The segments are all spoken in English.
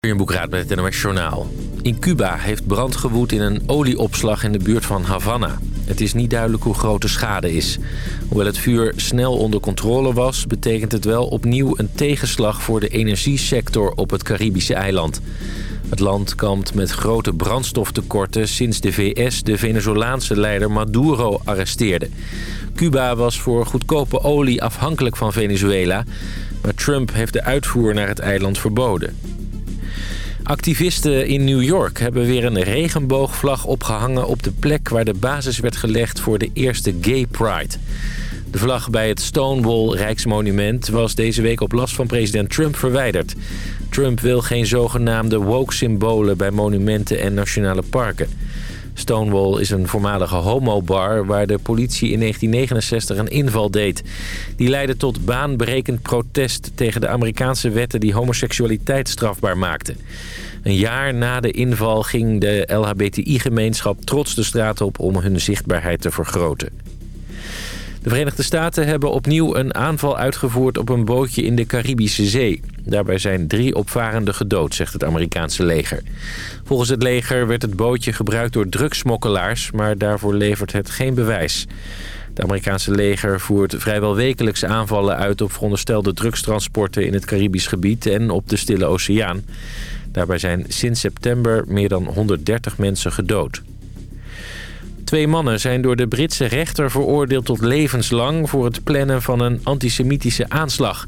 Een boekraad met het NOS Journaal. In Cuba heeft brand gewoed in een olieopslag in de buurt van Havana. Het is niet duidelijk hoe groot de schade is. Hoewel het vuur snel onder controle was... betekent het wel opnieuw een tegenslag voor de energiesector op het Caribische eiland. Het land kampt met grote brandstoftekorten... sinds de VS de Venezolaanse leider Maduro arresteerde. Cuba was voor goedkope olie afhankelijk van Venezuela... maar Trump heeft de uitvoer naar het eiland verboden. Activisten in New York hebben weer een regenboogvlag opgehangen... op de plek waar de basis werd gelegd voor de eerste Gay Pride. De vlag bij het Stonewall Rijksmonument was deze week op last van president Trump verwijderd. Trump wil geen zogenaamde woke-symbolen bij monumenten en nationale parken. Stonewall is een voormalige homobar waar de politie in 1969 een inval deed. Die leidde tot baanbrekend protest tegen de Amerikaanse wetten die homoseksualiteit strafbaar maakten. Een jaar na de inval ging de LHBTI-gemeenschap trots de straat op om hun zichtbaarheid te vergroten. De Verenigde Staten hebben opnieuw een aanval uitgevoerd op een bootje in de Caribische Zee. Daarbij zijn drie opvarenden gedood, zegt het Amerikaanse leger. Volgens het leger werd het bootje gebruikt door drugsmokkelaars... maar daarvoor levert het geen bewijs. Het Amerikaanse leger voert vrijwel wekelijks aanvallen uit... op veronderstelde drugstransporten in het Caribisch gebied en op de Stille Oceaan. Daarbij zijn sinds september meer dan 130 mensen gedood. Twee mannen zijn door de Britse rechter veroordeeld tot levenslang... voor het plannen van een antisemitische aanslag.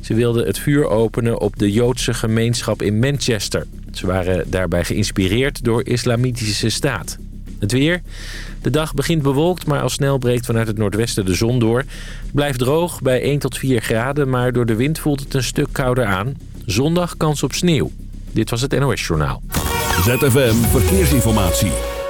Ze wilden het vuur openen op de Joodse gemeenschap in Manchester. Ze waren daarbij geïnspireerd door islamitische staat. Het weer. De dag begint bewolkt, maar al snel breekt vanuit het noordwesten de zon door. Het blijft droog bij 1 tot 4 graden, maar door de wind voelt het een stuk kouder aan. Zondag kans op sneeuw. Dit was het NOS Journaal. ZFM Verkeersinformatie.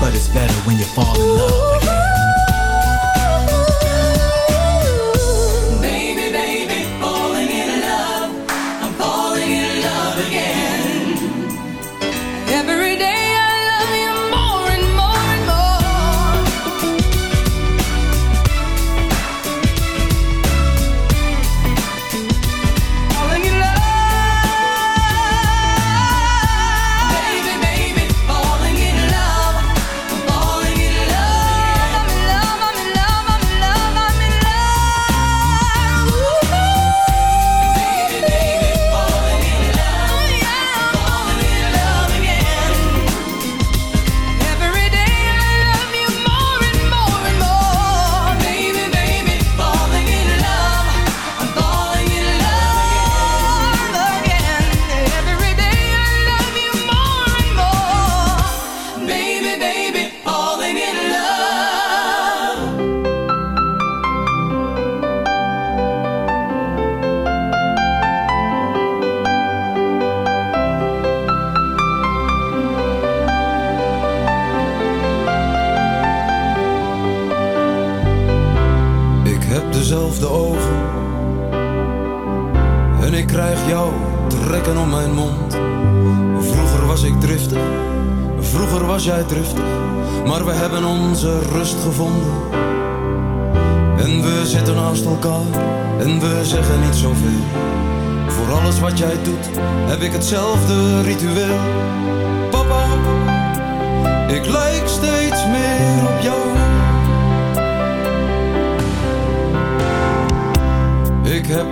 But it's better when you fall in love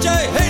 Seeing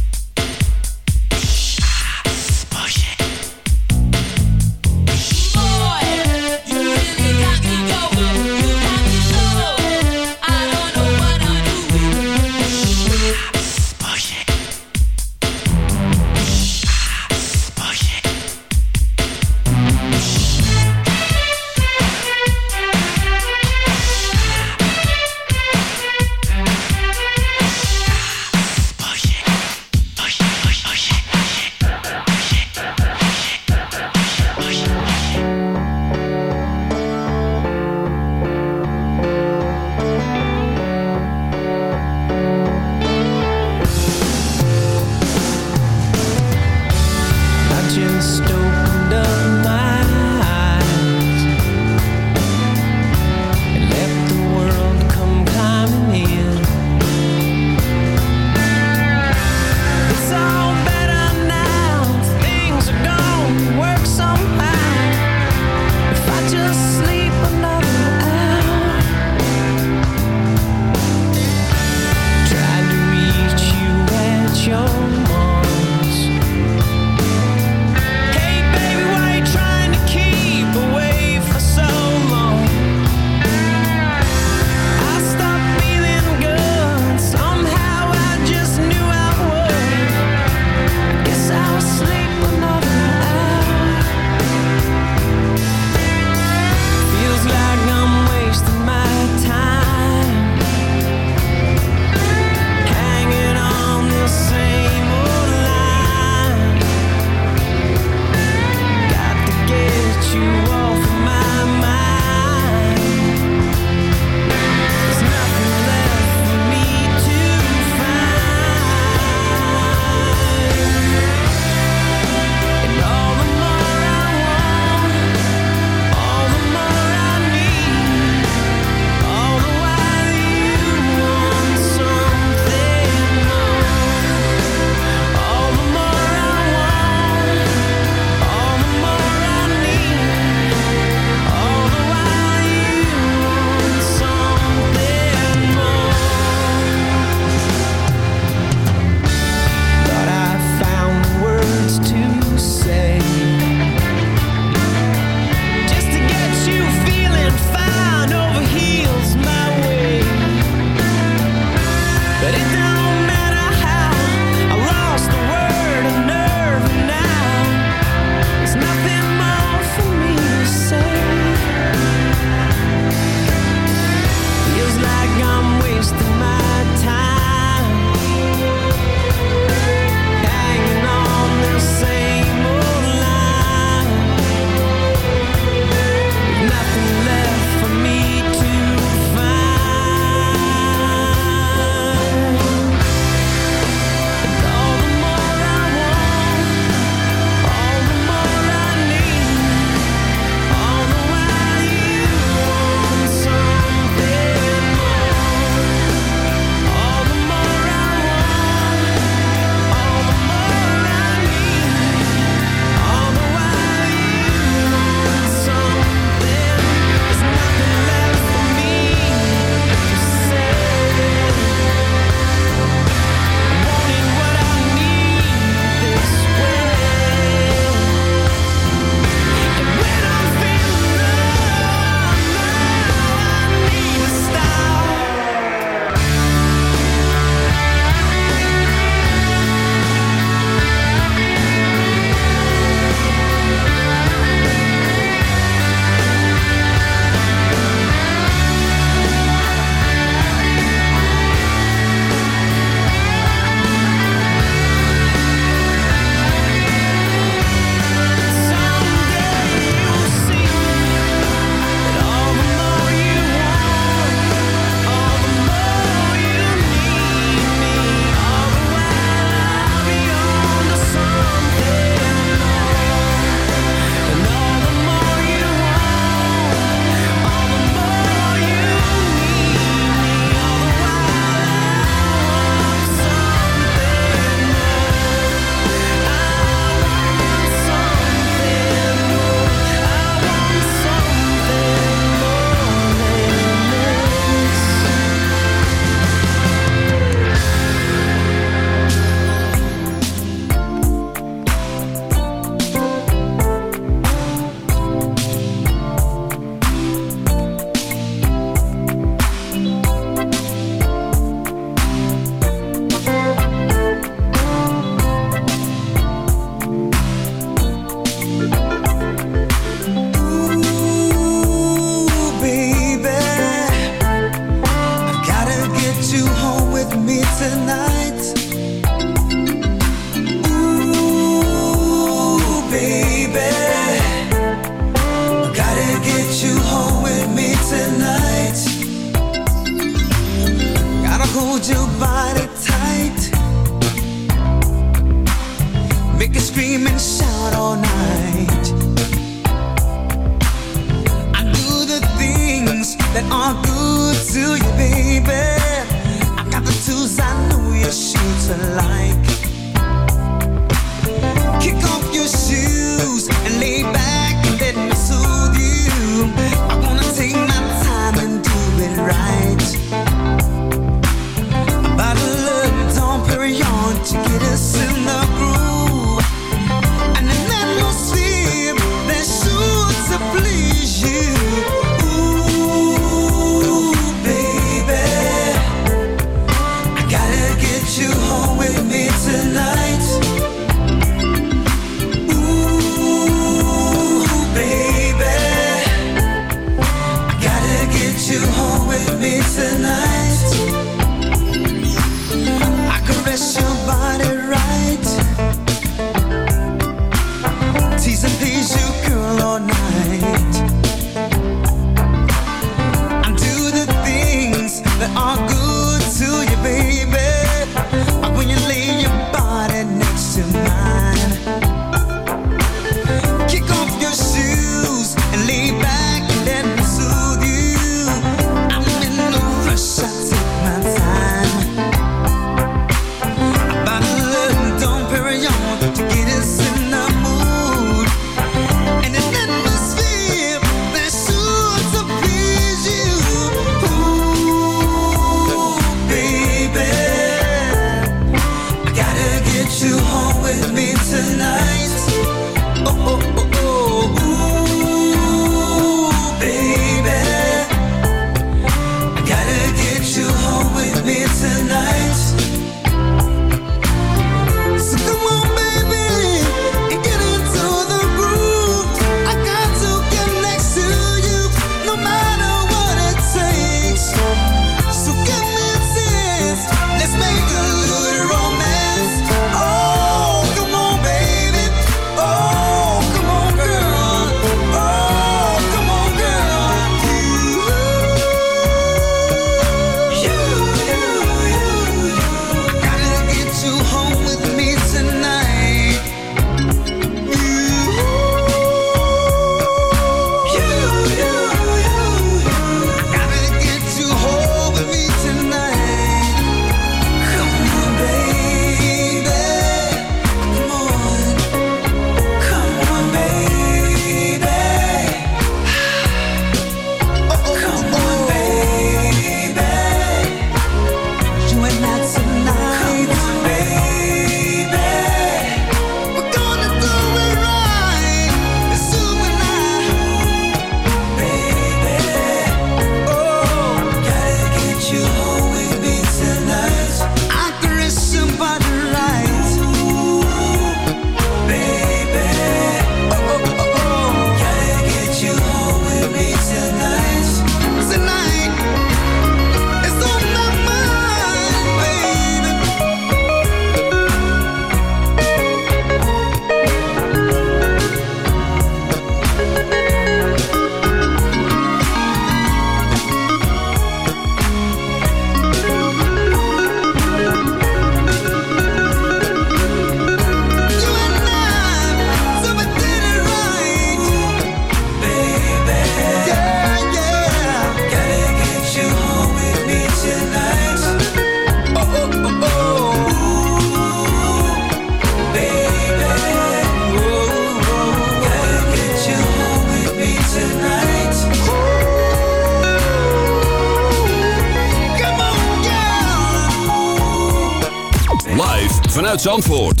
Uit Zandvoort.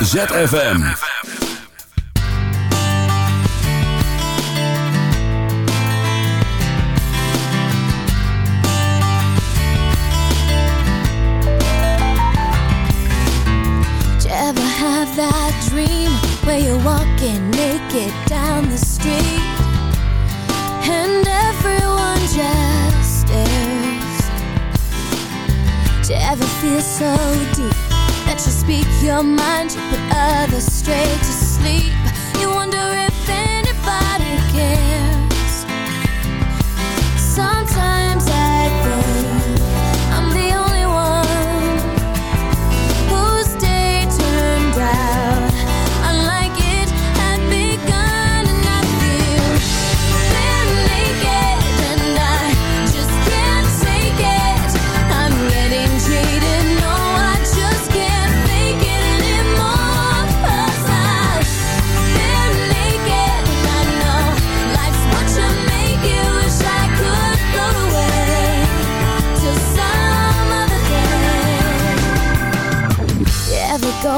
ZFM.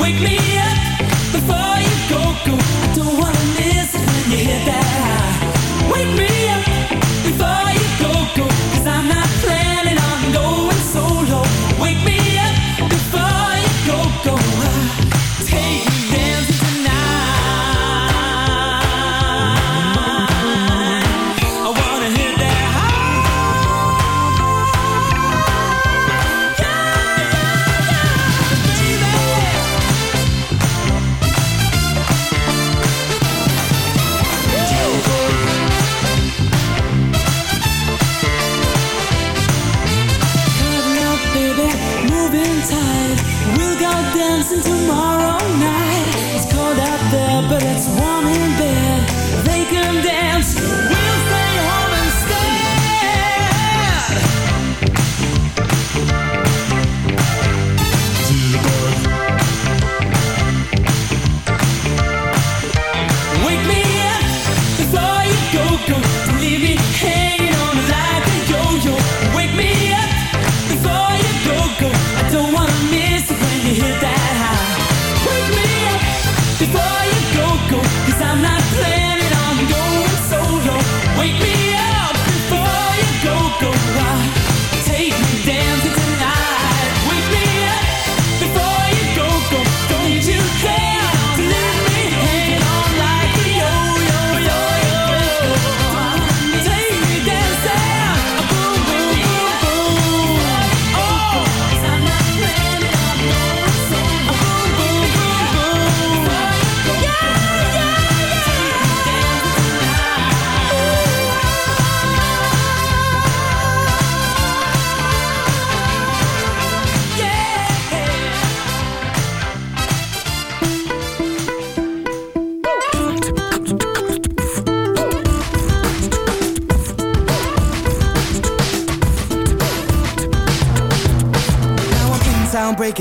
wake me